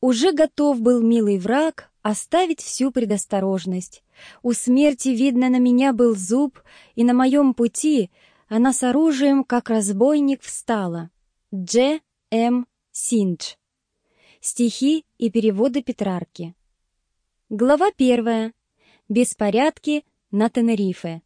Уже готов был милый враг оставить всю предосторожность. У смерти, видно, на меня был зуб, и на моем пути она с оружием, как разбойник, встала. Дж. М. Синдж. Стихи и переводы Петрарки. Глава первая. Беспорядки на Тенерифе.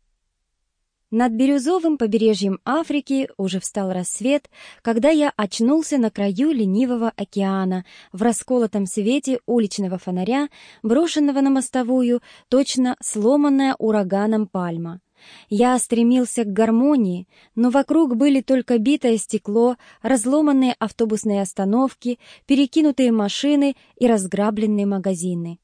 Над бирюзовым побережьем Африки уже встал рассвет, когда я очнулся на краю ленивого океана, в расколотом свете уличного фонаря, брошенного на мостовую, точно сломанная ураганом пальма. Я стремился к гармонии, но вокруг были только битое стекло, разломанные автобусные остановки, перекинутые машины и разграбленные магазины.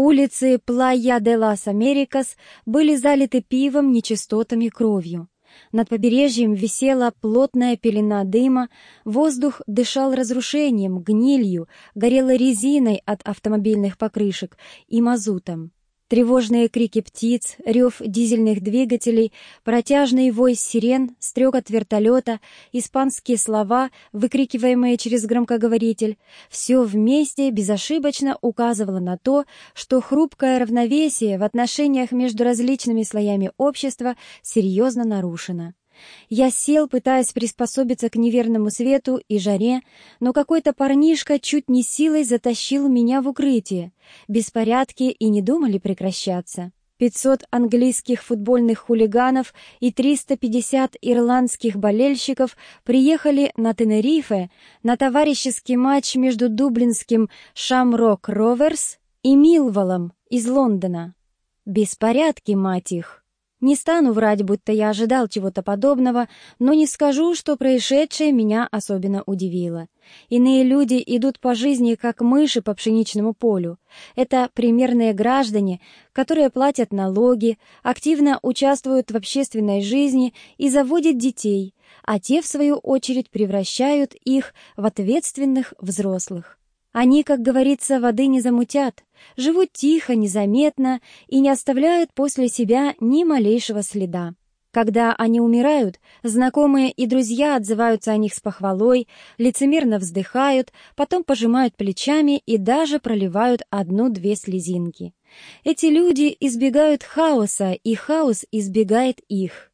Улицы Плая де лас Америкас были залиты пивом, нечистотами, кровью. Над побережьем висела плотная пелена дыма, воздух дышал разрушением, гнилью, горела резиной от автомобильных покрышек и мазутом. Тревожные крики птиц, рев дизельных двигателей, протяжный вой сирен, стрекот вертолета, испанские слова, выкрикиваемые через громкоговоритель — все вместе безошибочно указывало на то, что хрупкое равновесие в отношениях между различными слоями общества серьезно нарушено. Я сел, пытаясь приспособиться к неверному свету и жаре, но какой-то парнишка чуть не силой затащил меня в укрытие. Беспорядки и не думали прекращаться. 500 английских футбольных хулиганов и 350 ирландских болельщиков приехали на Тенерифе на товарищеский матч между дублинским «Шамрок Роверс» и Милволом из Лондона. Беспорядки, мать их! Не стану врать, будто я ожидал чего-то подобного, но не скажу, что происшедшее меня особенно удивило. Иные люди идут по жизни, как мыши по пшеничному полю. Это примерные граждане, которые платят налоги, активно участвуют в общественной жизни и заводят детей, а те, в свою очередь, превращают их в ответственных взрослых. Они, как говорится, воды не замутят, живут тихо, незаметно и не оставляют после себя ни малейшего следа. Когда они умирают, знакомые и друзья отзываются о них с похвалой, лицемерно вздыхают, потом пожимают плечами и даже проливают одну-две слезинки. Эти люди избегают хаоса, и хаос избегает их.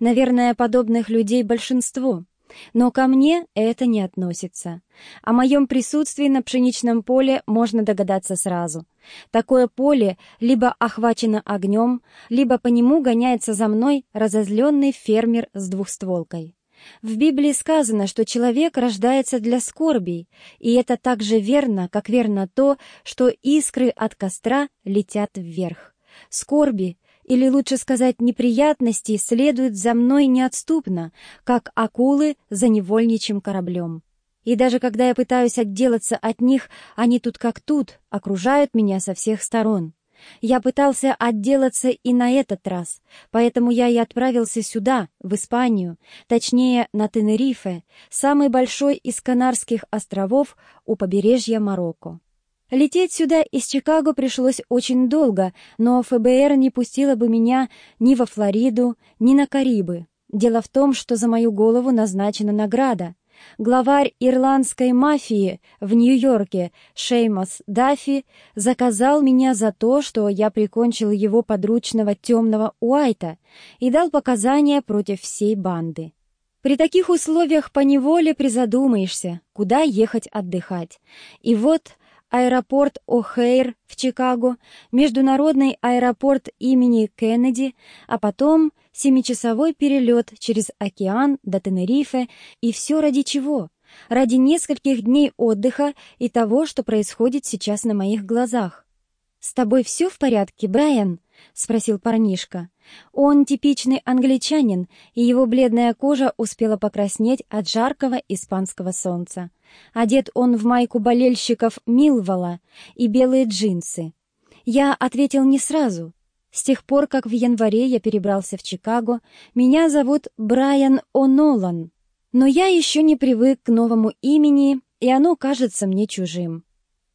Наверное, подобных людей большинство — но ко мне это не относится. О моем присутствии на пшеничном поле можно догадаться сразу. Такое поле либо охвачено огнем, либо по нему гоняется за мной разозленный фермер с двухстволкой. В Библии сказано, что человек рождается для скорбей, и это так же верно, как верно то, что искры от костра летят вверх. Скорби или лучше сказать неприятности, следуют за мной неотступно, как акулы за невольничьим кораблем. И даже когда я пытаюсь отделаться от них, они тут как тут, окружают меня со всех сторон. Я пытался отделаться и на этот раз, поэтому я и отправился сюда, в Испанию, точнее, на Тенерифе, самый большой из Канарских островов у побережья Марокко. Лететь сюда из Чикаго пришлось очень долго, но ФБР не пустило бы меня ни во Флориду, ни на Карибы. Дело в том, что за мою голову назначена награда. Главарь ирландской мафии в Нью-Йорке Шеймас Даффи заказал меня за то, что я прикончил его подручного темного Уайта и дал показания против всей банды. При таких условиях поневоле призадумаешься, куда ехать отдыхать. И вот аэропорт О'Хейр в Чикаго, международный аэропорт имени Кеннеди, а потом семичасовой перелет через океан до Тенерифе, и все ради чего? Ради нескольких дней отдыха и того, что происходит сейчас на моих глазах. «С тобой все в порядке, Брайан?» — спросил парнишка. Он типичный англичанин, и его бледная кожа успела покраснеть от жаркого испанского солнца. Одет он в майку болельщиков Милвола и белые джинсы. Я ответил не сразу. С тех пор, как в январе я перебрался в Чикаго, меня зовут Брайан О'Нолан. Но я еще не привык к новому имени, и оно кажется мне чужим.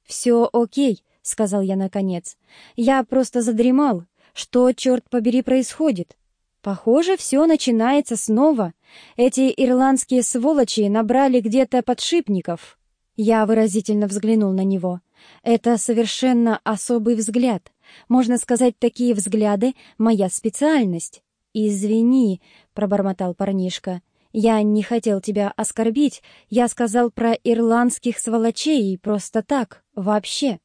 «Все окей», — сказал я наконец. «Я просто задремал. Что, черт побери, происходит?» Похоже, все начинается снова. Эти ирландские сволочи набрали где-то подшипников. Я выразительно взглянул на него. Это совершенно особый взгляд. Можно сказать, такие взгляды — моя специальность. «Извини», — пробормотал парнишка. «Я не хотел тебя оскорбить. Я сказал про ирландских сволочей просто так, вообще».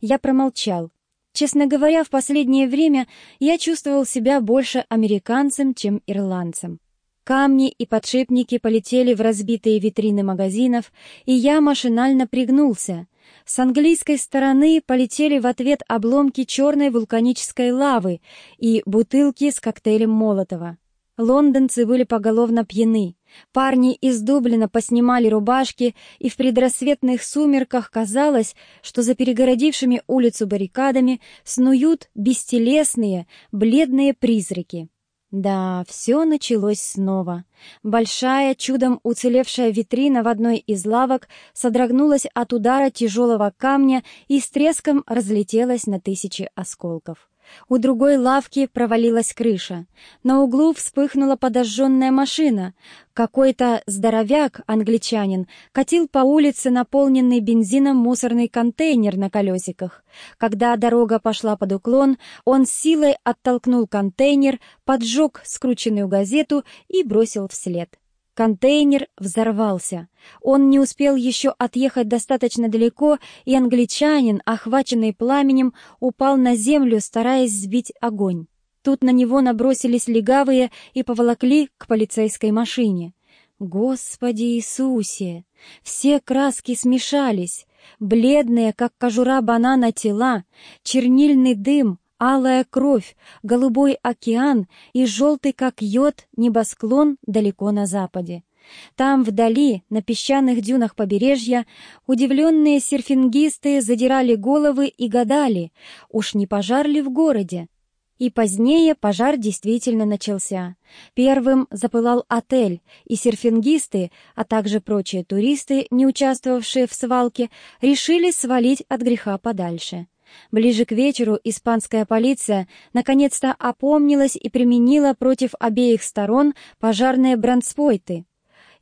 Я промолчал. Честно говоря, в последнее время я чувствовал себя больше американцем, чем ирландцем. Камни и подшипники полетели в разбитые витрины магазинов, и я машинально пригнулся. С английской стороны полетели в ответ обломки черной вулканической лавы и бутылки с коктейлем Молотова. Лондонцы были поголовно пьяны. Парни из Дублина поснимали рубашки, и в предрассветных сумерках казалось, что за перегородившими улицу баррикадами снуют бестелесные, бледные призраки. Да, все началось снова. Большая, чудом уцелевшая витрина в одной из лавок содрогнулась от удара тяжелого камня и с треском разлетелась на тысячи осколков. У другой лавки провалилась крыша. На углу вспыхнула подожженная машина. Какой-то здоровяк, англичанин, катил по улице наполненный бензином мусорный контейнер на колесиках. Когда дорога пошла под уклон, он силой оттолкнул контейнер, поджег скрученную газету и бросил вслед. Контейнер взорвался. Он не успел еще отъехать достаточно далеко, и англичанин, охваченный пламенем, упал на землю, стараясь сбить огонь. Тут на него набросились легавые и поволокли к полицейской машине. Господи Иисусе! Все краски смешались. Бледные, как кожура банана, тела, чернильный дым, алая кровь, голубой океан и желтый, как йод, небосклон далеко на западе. Там, вдали, на песчаных дюнах побережья, удивленные серфингисты задирали головы и гадали, уж не пожар ли в городе. И позднее пожар действительно начался. Первым запылал отель, и серфингисты, а также прочие туристы, не участвовавшие в свалке, решили свалить от греха подальше. Ближе к вечеру испанская полиция наконец-то опомнилась и применила против обеих сторон пожарные бронспойты.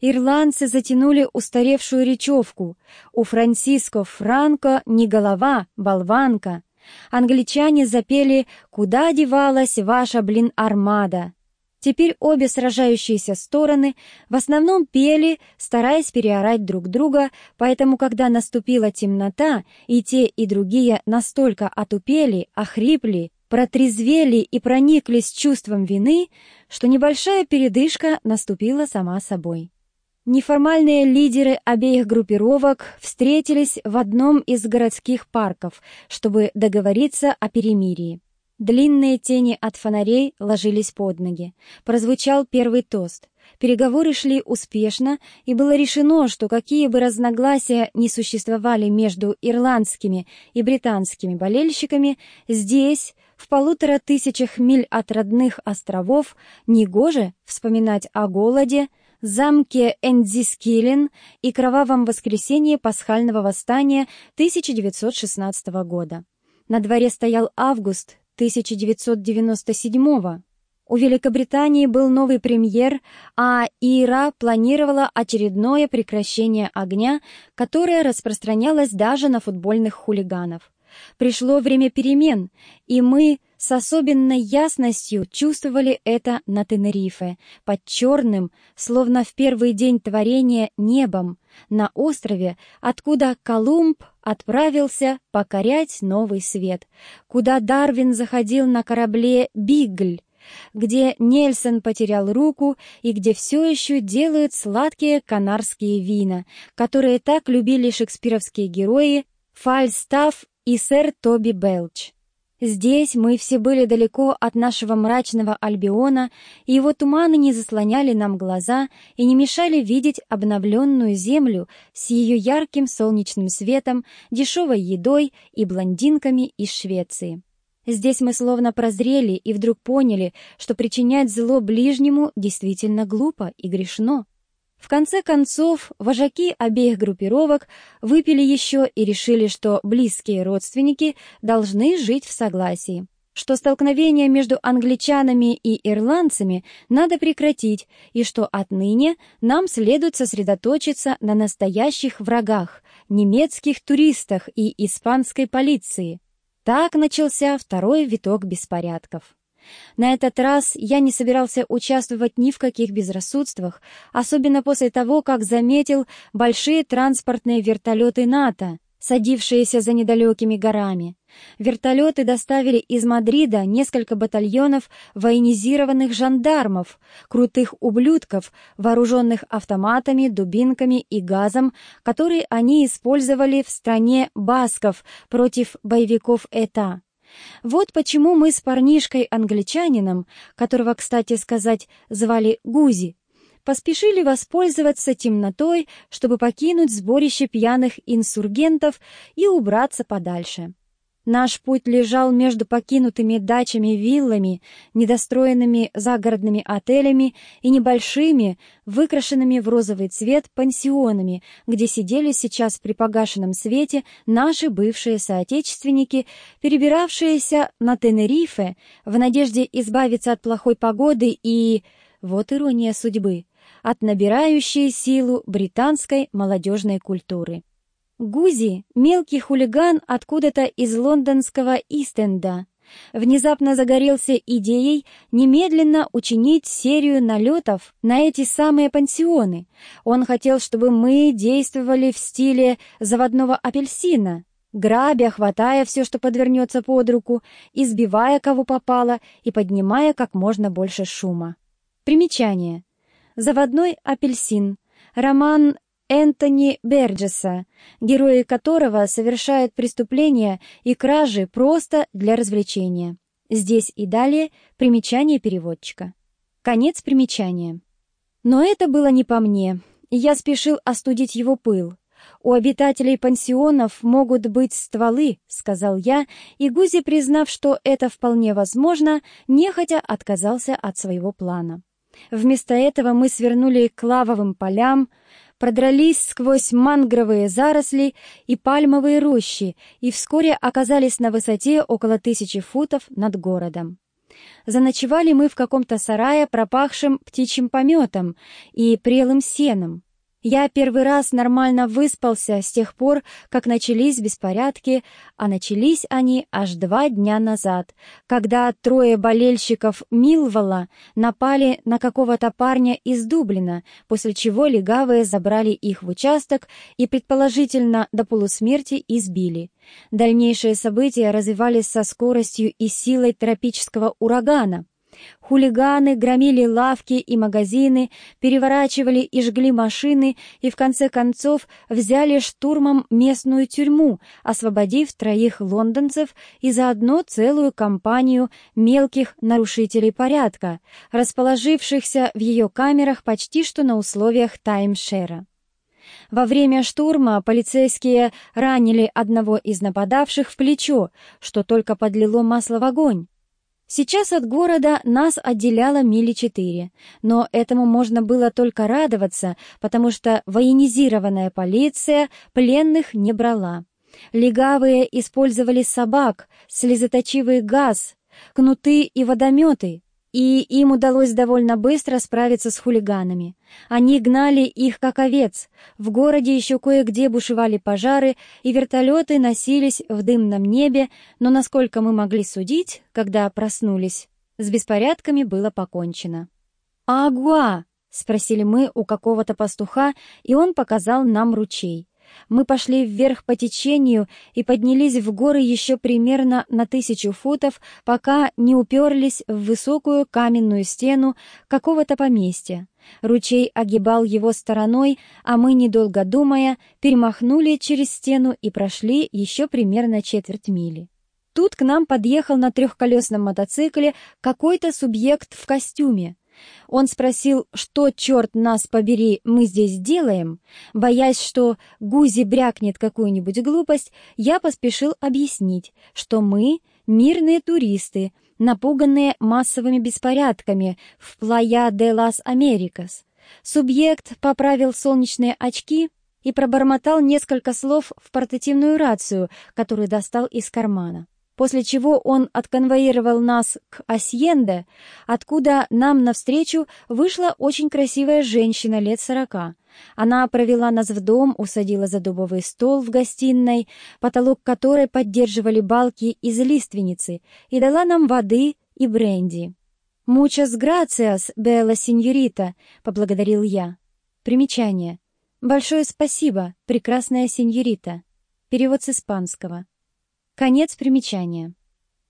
Ирландцы затянули устаревшую речевку «У Франсиско Франко не голова, болванка». Англичане запели «Куда девалась ваша, блин, армада?» Теперь обе сражающиеся стороны в основном пели, стараясь переорать друг друга, поэтому, когда наступила темнота, и те, и другие настолько отупели, охрипли, протрезвели и прониклись чувством вины, что небольшая передышка наступила сама собой. Неформальные лидеры обеих группировок встретились в одном из городских парков, чтобы договориться о перемирии. Длинные тени от фонарей ложились под ноги. Прозвучал первый тост. Переговоры шли успешно, и было решено, что какие бы разногласия ни существовали между ирландскими и британскими болельщиками, здесь, в полутора тысячах миль от родных островов, негоже вспоминать о голоде, замке Эндзискилен и кровавом воскресенье пасхального восстания 1916 года. На дворе стоял август 1997-го. У Великобритании был новый премьер, а ИРА планировала очередное прекращение огня, которое распространялось даже на футбольных хулиганов. Пришло время перемен, и мы с особенной ясностью чувствовали это на Тенерифе, под черным, словно в первый день творения, небом, на острове, откуда Колумб отправился покорять новый свет, куда Дарвин заходил на корабле «Бигль», где Нельсон потерял руку и где все еще делают сладкие канарские вина, которые так любили шекспировские герои Фальстаф и сэр Тоби Белч. Здесь мы все были далеко от нашего мрачного Альбиона, и его туманы не заслоняли нам глаза и не мешали видеть обновленную землю с ее ярким солнечным светом, дешевой едой и блондинками из Швеции. Здесь мы словно прозрели и вдруг поняли, что причинять зло ближнему действительно глупо и грешно. В конце концов, вожаки обеих группировок выпили еще и решили, что близкие родственники должны жить в согласии. что столкновение между англичанами и ирландцами надо прекратить и что отныне нам следует сосредоточиться на настоящих врагах, немецких туристах и испанской полиции. Так начался второй виток беспорядков. На этот раз я не собирался участвовать ни в каких безрассудствах, особенно после того, как заметил большие транспортные вертолеты НАТО, садившиеся за недалекими горами. Вертолеты доставили из Мадрида несколько батальонов военизированных жандармов, крутых ублюдков, вооруженных автоматами, дубинками и газом, которые они использовали в стране басков против боевиков ЭТА. Вот почему мы с парнишкой-англичанином, которого, кстати сказать, звали Гузи, поспешили воспользоваться темнотой, чтобы покинуть сборище пьяных инсургентов и убраться подальше. Наш путь лежал между покинутыми дачами-виллами, недостроенными загородными отелями и небольшими, выкрашенными в розовый цвет пансионами, где сидели сейчас при погашенном свете наши бывшие соотечественники, перебиравшиеся на Тенерифе в надежде избавиться от плохой погоды и... Вот ирония судьбы от набирающей силу британской молодежной культуры. Гузи — мелкий хулиган откуда-то из лондонского Истенда. Внезапно загорелся идеей немедленно учинить серию налетов на эти самые пансионы. Он хотел, чтобы мы действовали в стиле заводного апельсина, грабя, хватая все, что подвернется под руку, избивая кого попало и поднимая как можно больше шума. Примечание. «Заводной апельсин», роман Энтони Берджеса, герои которого совершают преступления и кражи просто для развлечения. Здесь и далее примечание переводчика. Конец примечания. Но это было не по мне, я спешил остудить его пыл. «У обитателей пансионов могут быть стволы», — сказал я, и Гузи, признав, что это вполне возможно, нехотя отказался от своего плана. Вместо этого мы свернули к лавовым полям, продрались сквозь мангровые заросли и пальмовые рощи и вскоре оказались на высоте около тысячи футов над городом. Заночевали мы в каком-то сарае, пропахшем птичьим пометом и прелым сеном. Я первый раз нормально выспался с тех пор, как начались беспорядки, а начались они аж два дня назад, когда трое болельщиков Милвола напали на какого-то парня из Дублина, после чего легавые забрали их в участок и, предположительно, до полусмерти избили. Дальнейшие события развивались со скоростью и силой тропического урагана. Хулиганы громили лавки и магазины, переворачивали и жгли машины и в конце концов взяли штурмом местную тюрьму, освободив троих лондонцев и заодно целую компанию мелких нарушителей порядка, расположившихся в ее камерах почти что на условиях таймшера. Во время штурма полицейские ранили одного из нападавших в плечо, что только подлило масло в огонь. Сейчас от города нас отделяло мили четыре, но этому можно было только радоваться, потому что военизированная полиция пленных не брала. Легавые использовали собак, слезоточивый газ, кнуты и водометы, и им удалось довольно быстро справиться с хулиганами. Они гнали их как овец. В городе еще кое-где бушевали пожары, и вертолеты носились в дымном небе, но, насколько мы могли судить, когда проснулись, с беспорядками было покончено. «Агуа!» — спросили мы у какого-то пастуха, и он показал нам ручей. Мы пошли вверх по течению и поднялись в горы еще примерно на тысячу футов, пока не уперлись в высокую каменную стену какого-то поместья. Ручей огибал его стороной, а мы, недолго думая, перемахнули через стену и прошли еще примерно четверть мили. Тут к нам подъехал на трехколесном мотоцикле какой-то субъект в костюме. Он спросил, что, черт нас побери, мы здесь делаем. Боясь, что Гузи брякнет какую-нибудь глупость, я поспешил объяснить, что мы — мирные туристы, напуганные массовыми беспорядками в Плая де лас Америкас. Субъект поправил солнечные очки и пробормотал несколько слов в портативную рацию, которую достал из кармана. После чего он отконвоировал нас к Асьенде, откуда нам навстречу вышла очень красивая женщина лет сорока. Она провела нас в дом, усадила за дубовый стол в гостиной, потолок которой поддерживали балки из лиственницы, и дала нам воды и бренди. «Мучас грациас, Белла сеньорита», — поблагодарил я. Примечание. «Большое спасибо, прекрасная сеньорита». Перевод с испанского. Конец примечания.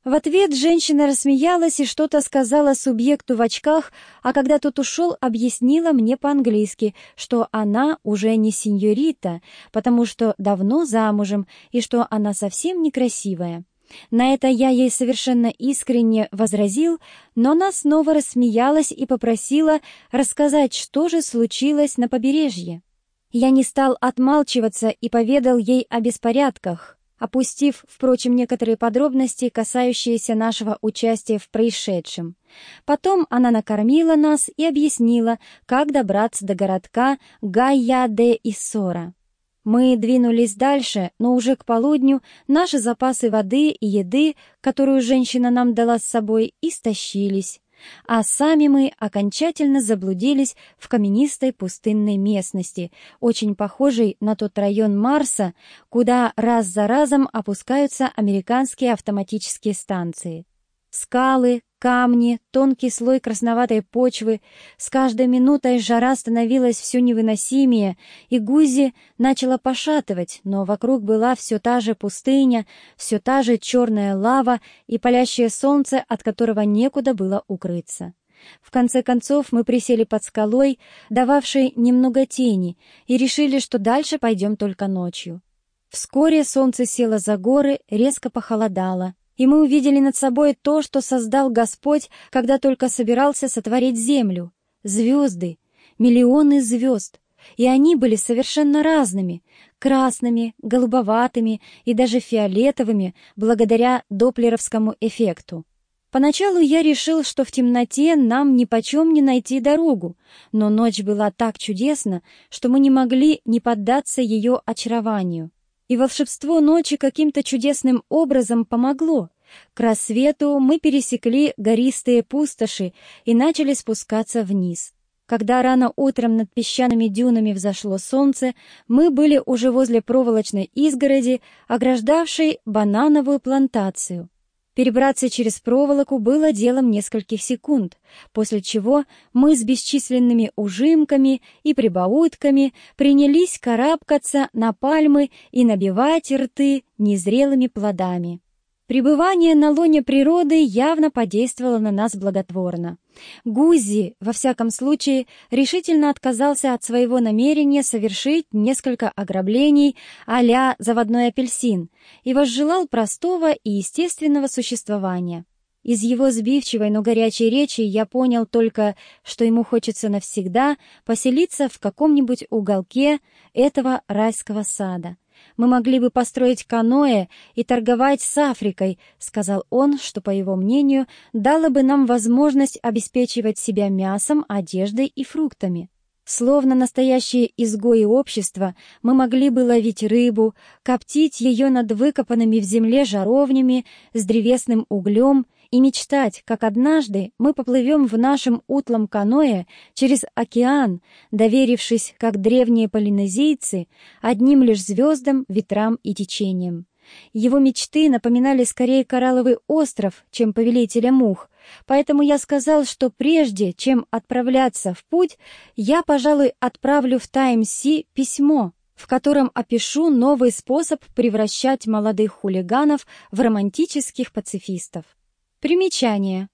В ответ женщина рассмеялась и что-то сказала субъекту в очках, а когда тот ушел, объяснила мне по-английски, что она уже не сеньорита, потому что давно замужем и что она совсем некрасивая. На это я ей совершенно искренне возразил, но она снова рассмеялась и попросила рассказать, что же случилось на побережье. Я не стал отмалчиваться и поведал ей о беспорядках, опустив, впрочем, некоторые подробности, касающиеся нашего участия в происшедшем. Потом она накормила нас и объяснила, как добраться до городка Гайя-де-Иссора. Мы двинулись дальше, но уже к полудню наши запасы воды и еды, которую женщина нам дала с собой, истощились, а сами мы окончательно заблудились в каменистой пустынной местности, очень похожей на тот район Марса, куда раз за разом опускаются американские автоматические станции. Скалы, камни, тонкий слой красноватой почвы. С каждой минутой жара становилась все невыносимее, и Гузи начала пошатывать, но вокруг была все та же пустыня, все та же черная лава и палящее солнце, от которого некуда было укрыться. В конце концов мы присели под скалой, дававшей немного тени, и решили, что дальше пойдем только ночью. Вскоре солнце село за горы, резко похолодало, и мы увидели над собой то, что создал Господь, когда только собирался сотворить землю. Звезды, миллионы звезд. И они были совершенно разными — красными, голубоватыми и даже фиолетовыми, благодаря доплеровскому эффекту. Поначалу я решил, что в темноте нам ни почем не найти дорогу, но ночь была так чудесна, что мы не могли не поддаться ее очарованию. И волшебство ночи каким-то чудесным образом помогло. К рассвету мы пересекли гористые пустоши и начали спускаться вниз. Когда рано утром над песчаными дюнами взошло солнце, мы были уже возле проволочной изгороди, ограждавшей банановую плантацию. Перебраться через проволоку было делом нескольких секунд, после чего мы с бесчисленными ужимками и прибаутками принялись карабкаться на пальмы и набивать рты незрелыми плодами. Пребывание на лоне природы явно подействовало на нас благотворно. Гузи, во всяком случае, решительно отказался от своего намерения совершить несколько ограблений а-ля заводной апельсин и возжелал простого и естественного существования. Из его сбивчивой, но горячей речи я понял только, что ему хочется навсегда поселиться в каком-нибудь уголке этого райского сада. Мы могли бы построить каноэ и торговать с Африкой», — сказал он, что, по его мнению, дало бы нам возможность обеспечивать себя мясом, одеждой и фруктами. Словно настоящие изгои общества, мы могли бы ловить рыбу, коптить ее над выкопанными в земле жаровнями с древесным углем и мечтать, как однажды мы поплывем в нашем утлом каное через океан, доверившись, как древние полинезийцы, одним лишь звездам, ветрам и течениям. Его мечты напоминали скорее коралловый остров, чем повелителя мух, поэтому я сказал, что прежде, чем отправляться в путь, я, пожалуй, отправлю в Таймс-Си письмо, в котором опишу новый способ превращать молодых хулиганов в романтических пацифистов. Примечание.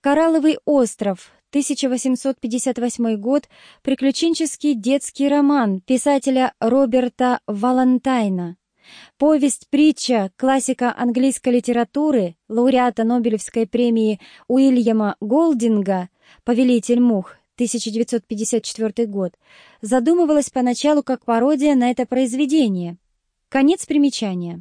«Коралловый остров», 1858 год, приключенческий детский роман писателя Роберта Валентайна. Повесть-притча, классика английской литературы, лауреата Нобелевской премии Уильяма Голдинга «Повелитель мух», 1954 год, задумывалась поначалу как пародия на это произведение. Конец примечания.